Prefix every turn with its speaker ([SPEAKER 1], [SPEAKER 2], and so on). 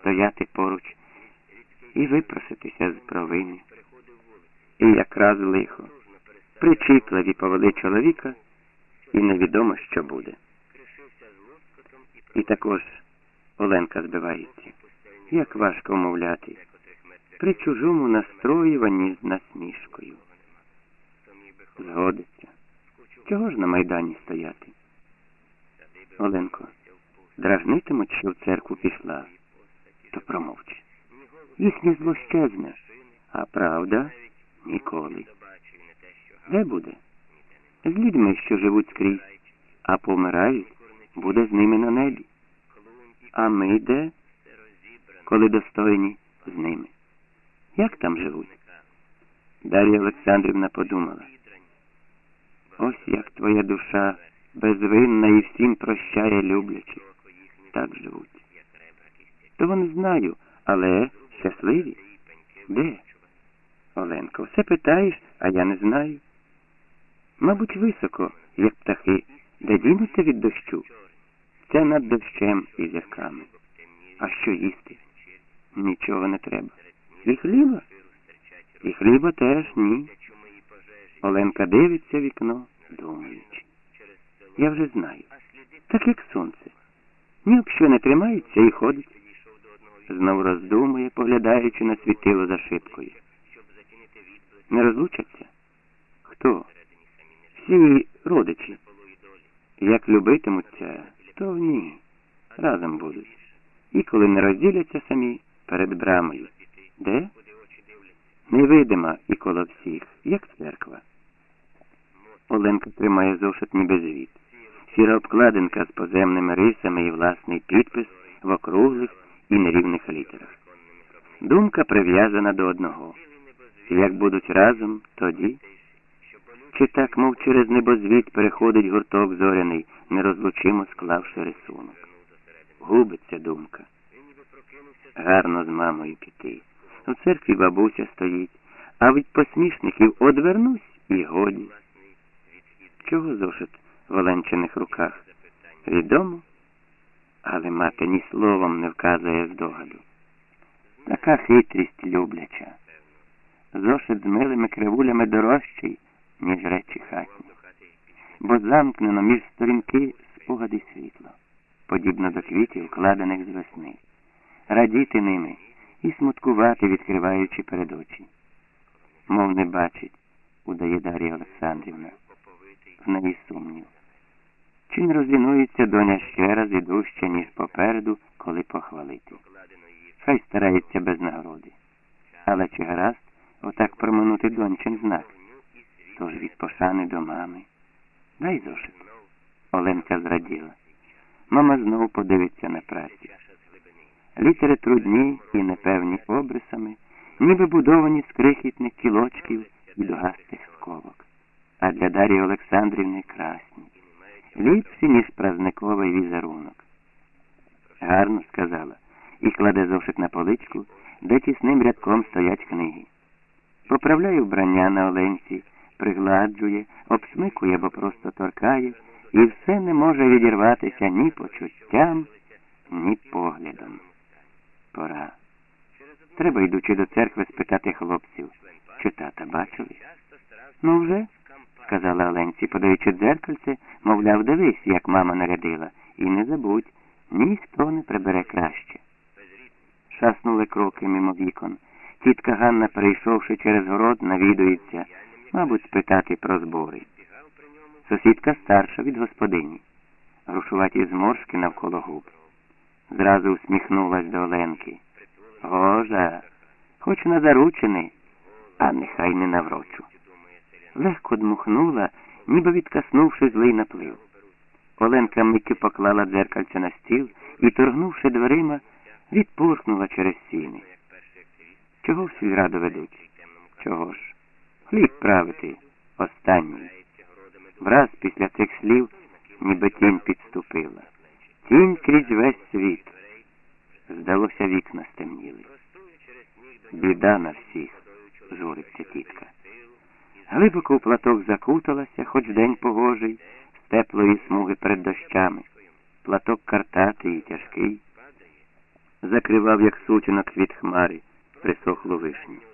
[SPEAKER 1] стояти поруч і випроситися з провини. І якраз лихо. Причіпливі повели чоловіка, і невідомо, що буде. І також Оленка збивається. Як важко мовляти, при чужому настроюванні з насмішкою. Згодиться. Чого ж на Майдані стояти? Оленко, дражнитимуть, що в церкву пішла, то промовч. Їхнє зло щезне, а правда ніколи. Де буде? З людьми, що живуть скрізь, а помирають, буде з ними на небі. А ми де, коли достойні з ними? Як там живуть? Дар'я Олександрівна подумала. Ось як твоя душа безвинна і всім прощає люблячи. Того не знаю, але щасливі? Де? Оленко, все питаєш, а я не знаю. Мабуть, високо, як птахи, де дінуться від дощу. Це над дощем і зірками. А що їсти? Нічого не треба. І хліба? І хліба теж ні. Оленка дивиться вікно, думаючи. Я вже знаю. Так як сонце. Ні об що не тримається і ходить. Знов роздумує, поглядаючи на світило за шибкою. Не розлучаться? Хто? Всі родичі. Як любитимуться, то ні. Разом будуть. І коли не розділяться самі перед брамою. Де? Невидима і коло всіх, як церква. Оленка тримає зошит ніби звіт. Сіра обкладинка з поземними рисами і власний підпис в округлих і нерівних літерах. Думка прив'язана до одного. Як будуть разом, тоді. Чи так, мов через небозвіт, переходить гурток зоряний, нерозлучимо склавши рисунок. Губиться думка. Гарно з мамою піти. У церкві бабуся стоїть, а від посмішників одвернусь і годі. Чого зошит в Оленчиних руках? Відомо, але мати ні словом не вказує здогаду. Така хитрість любляча. Зошит з милими кривулями дорожчий, ніж речі хатні, бо замкнено між сторінки спогади світло, подібно до квітів, вкладених з весни, радіти ними і смуткувати, відкриваючи перед очі. Мов не бачить, удає Дар'я Олександрівна, в неї сумнів. Чи не розвінується доня ще раз і дужче, ніж попереду, коли похвалити? Хай старається без нагороди. Але чи гаразд отак проминути дончин знак? Тож від пошани до мами. Дай зошит. Оленка зраділа. Мама знову подивиться на працю. Літери трудні і непевні обрисами, ніби будовані з крихітних кілочків і догастих сковок. А для Дарії Олександрівни красні, ліпші, ніж празниковий візерунок. Гарно сказала, і кладе зошит на поличку, де тісним рядком стоять книги. Поправляє вбрання на Оленці, пригладжує, обсмикує або просто торкає, і все не може відірватися ні почуттям, ні поглядом. Пора. Треба, йдучи до церкви, спитати хлопців, чи тата бачили. Ну вже, сказала Оленці, подаючи дзеркальце, мовляв, дивись, як мама нарядила, і не забудь, ніхто не прибере краще. Шаснули кроки мимо вікон. Тітка Ганна, перейшовши через город, навідується, мабуть, спитати про збори. Сусідка старша від господині, грушуваті зморшки навколо губ. Зразу усміхнулась до Оленки. Гожа, хоч на заручини, а нехай не наврочу. Легко дмухнула, ніби відкаснувши злий наплив. Оленка миттю поклала дзеркальце на стіл і, торгнувши дверима, відпурхнула через сіни. Чого в сільраду ведуть? Чого ж? Хліб правити останній. Враз після цих слів ніби тінь підступила. Тінь крізь весь світ. Здалося, вікна стемніли. Біда на всіх, журиться тітка. Глибоко в платок закуталася, хоч день погожий, з теплої смуги перед дощами. Платок картатий і тяжкий. Закривав, як сутінок від хмари, присохлу вишню.